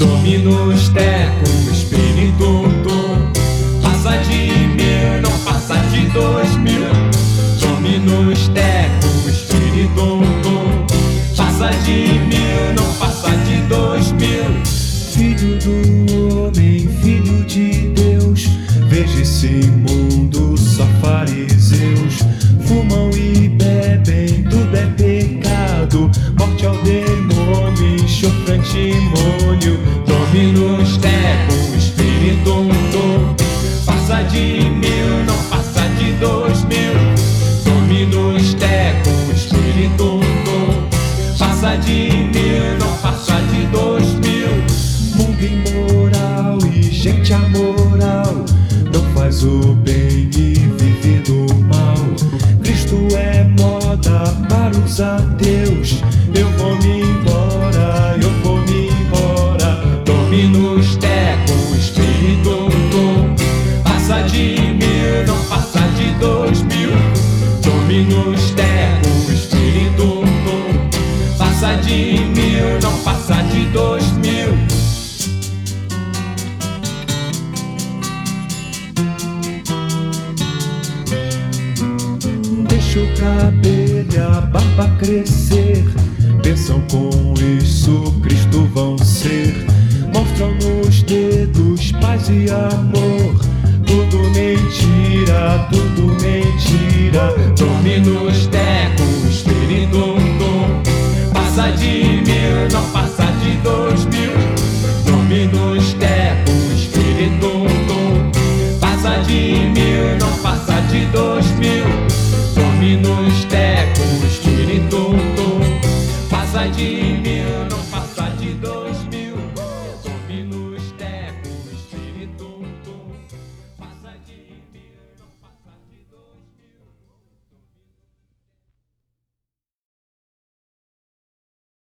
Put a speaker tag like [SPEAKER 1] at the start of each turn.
[SPEAKER 1] Dominus tecum, espírito. Passa de mil, não passa de dois mil. Dominus tecum, espírito. Passa de mil, não passa de dois mil.
[SPEAKER 2] Filho do homem, de
[SPEAKER 1] mil, não passa de dois mil.
[SPEAKER 2] Mundo imoral e gente amoral não faz o bem e vive do mal. Cristo é moda para os ateus. Eu vou me embora, eu vou me embora.
[SPEAKER 1] Dominus tecum, espírito dom. Passa de mil, não passa de dois mil. Dominus tecum, de mil, não passa de dois mil.
[SPEAKER 2] Deixa o cabelo e a barba crescer. Pensam com isso Cristo vão ser. Mostram nos dedos paz e amor. Tudo mentira, tudo mentira.
[SPEAKER 1] Dominus tecum, espírito nove mil, não passa de dois mil. Dorme nos tecos, tiritum, passa de